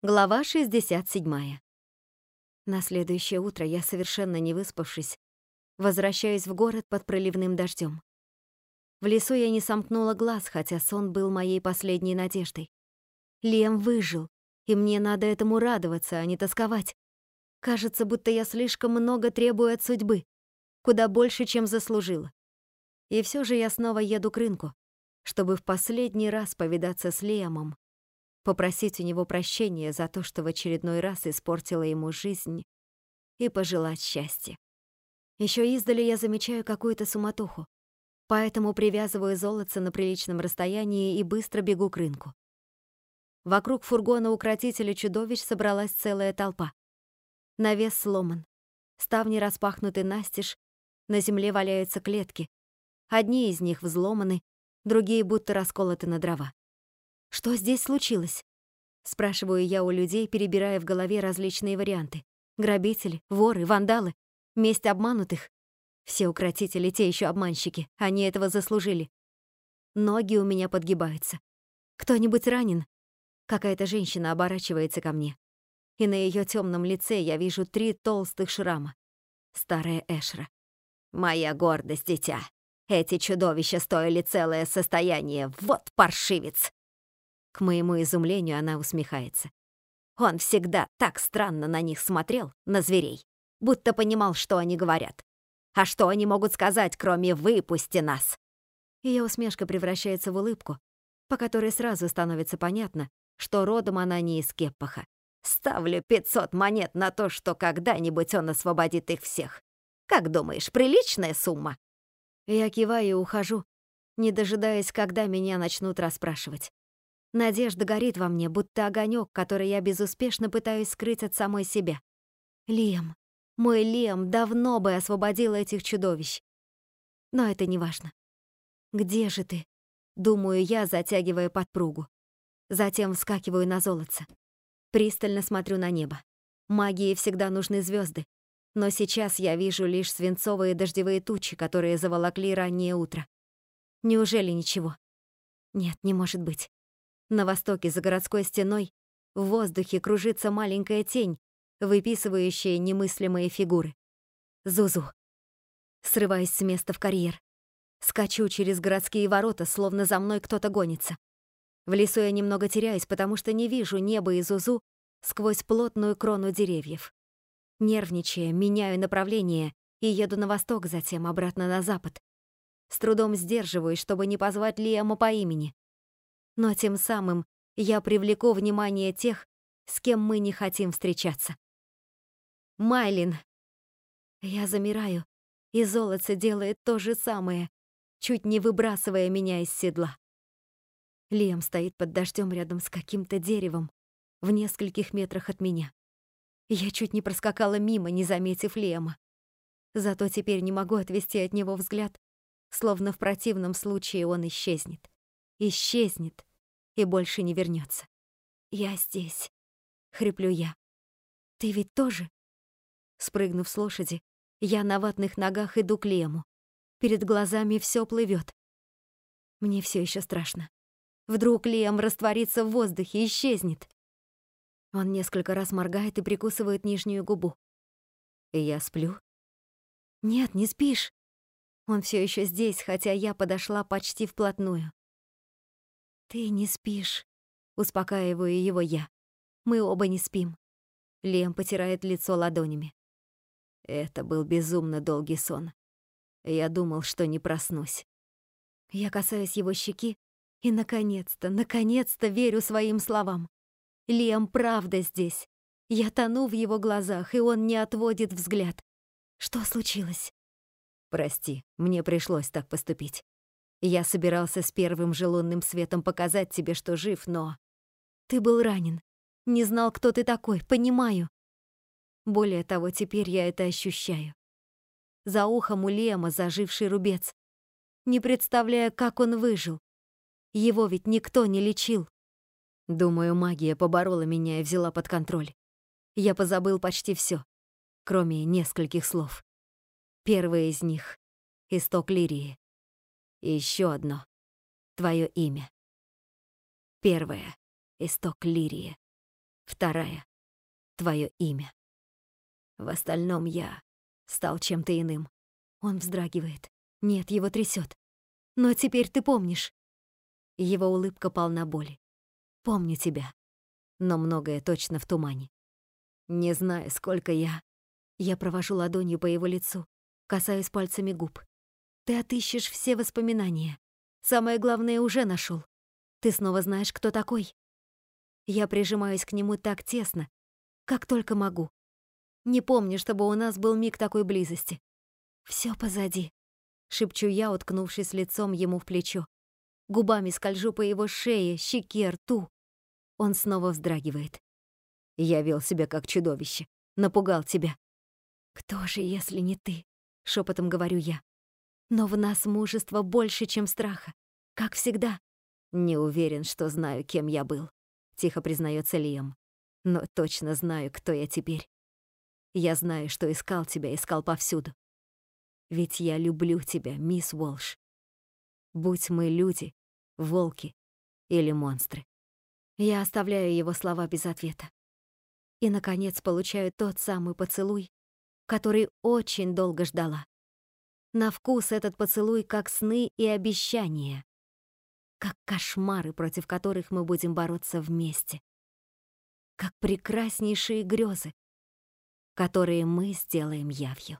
Глава 67. На следующее утро я, совершенно не выспавшись, возвращаюсь в город под проливным дождем. В лесу я не сомкнула глаз, хотя сон был моей последней надеждой. Лем выжил, и мне надо этому радоваться, а не тосковать. Кажется, будто я слишком много требую от судьбы, куда больше, чем заслужила. И все же я снова еду к рынку, чтобы в последний раз повидаться с Лемом попросить у него прощения за то, что в очередной раз испортила ему жизнь, и пожелать счастья. Еще издали я замечаю какую-то суматоху, поэтому привязываю золотце на приличном расстоянии и быстро бегу к рынку. Вокруг фургона укротителя чудовищ собралась целая толпа. Навес сломан, ставни распахнуты настежь, на земле валяются клетки. Одни из них взломаны, другие будто расколоты на дрова. Что здесь случилось? Спрашиваю я у людей, перебирая в голове различные варианты. Грабители, воры, вандалы, месть обманутых. Все укротители те еще обманщики, они этого заслужили. Ноги у меня подгибаются. Кто-нибудь ранен? Какая-то женщина оборачивается ко мне. И на ее темном лице я вижу три толстых шрама. Старая Эшра. «Моя гордость, дитя. Эти чудовища стоили целое состояние. Вот паршивец!» К моему изумлению она усмехается. Он всегда так странно на них смотрел, на зверей, будто понимал, что они говорят. А что они могут сказать, кроме «выпусти нас»? Ее усмешка превращается в улыбку, по которой сразу становится понятно, что родом она не из Кеппаха. Ставлю 500 монет на то, что когда-нибудь он освободит их всех. Как думаешь, приличная сумма? Я киваю и ухожу, не дожидаясь, когда меня начнут расспрашивать. Надежда горит во мне, будто огонек, который я безуспешно пытаюсь скрыть от самой себя. Лем, мой Лем давно бы освободил этих чудовищ. Но это не важно. Где же ты? Думаю я, затягивая подпругу. Затем вскакиваю на золотце. Пристально смотрю на небо. Магии всегда нужны звезды, но сейчас я вижу лишь свинцовые дождевые тучи, которые заволокли раннее утро. Неужели ничего? Нет, не может быть. На востоке за городской стеной в воздухе кружится маленькая тень, выписывающая немыслимые фигуры. Зузу. Срываюсь с места в карьер. Скачу через городские ворота, словно за мной кто-то гонится. В лесу я немного теряюсь, потому что не вижу неба и Зузу сквозь плотную крону деревьев. Нервничая, меняю направление и еду на восток, затем обратно на запад. С трудом сдерживаюсь, чтобы не позвать Лиама по имени но тем самым я привлеку внимание тех, с кем мы не хотим встречаться. Майлин. Я замираю, и золотце делает то же самое, чуть не выбрасывая меня из седла. Лем стоит под дождем рядом с каким-то деревом в нескольких метрах от меня. Я чуть не проскакала мимо, не заметив Лема. Зато теперь не могу отвести от него взгляд, словно в противном случае он исчезнет. Исчезнет, и больше не вернется. «Я здесь», — хриплю я. «Ты ведь тоже?» Спрыгнув с лошади, я на ватных ногах иду к Лему. Перед глазами все плывет. Мне все еще страшно. Вдруг Лем растворится в воздухе, исчезнет. Он несколько раз моргает и прикусывает нижнюю губу. И я сплю? Нет, не спишь. Он все еще здесь, хотя я подошла почти вплотную. «Ты не спишь», — успокаиваю его я. «Мы оба не спим». Лем потирает лицо ладонями. Это был безумно долгий сон. Я думал, что не проснусь. Я касаюсь его щеки и, наконец-то, наконец-то верю своим словам. Лем правда здесь. Я тону в его глазах, и он не отводит взгляд. Что случилось? Прости, мне пришлось так поступить. Я собирался с первым же лунным светом показать тебе, что жив, но... Ты был ранен. Не знал, кто ты такой, понимаю. Более того, теперь я это ощущаю. За ухом у Лема заживший рубец. Не представляя, как он выжил. Его ведь никто не лечил. Думаю, магия поборола меня и взяла под контроль. Я позабыл почти все, кроме нескольких слов. Первое из них — исток лирии. И еще одно. Твое имя. Первое. Исток лирии. Вторая — твое имя. В остальном я стал чем-то иным. Он вздрагивает. Нет, его трясет. Но теперь ты помнишь. Его улыбка полна боли. Помню тебя. Но многое точно в тумане. Не знаю, сколько я... Я провожу ладонью по его лицу, касаюсь пальцами губ. Ты отыщешь все воспоминания. Самое главное уже нашел. Ты снова знаешь, кто такой. Я прижимаюсь к нему так тесно, как только могу. Не помню, чтобы у нас был миг такой близости. Все позади, шепчу я, уткнувшись лицом ему в плечо. Губами скольжу по его шее, щеке, рту. Он снова вздрагивает. Я вел себя как чудовище, напугал тебя. Кто же, если не ты? шепотом говорю я. Но в нас мужество больше, чем страха, как всегда. Не уверен, что знаю, кем я был, тихо признается Лиам. Но точно знаю, кто я теперь. Я знаю, что искал тебя, искал повсюду. Ведь я люблю тебя, мисс Волш. Будь мы люди, волки или монстры. Я оставляю его слова без ответа. И, наконец, получаю тот самый поцелуй, который очень долго ждала. На вкус этот поцелуй как сны и обещания, как кошмары, против которых мы будем бороться вместе, как прекраснейшие грезы, которые мы сделаем явью.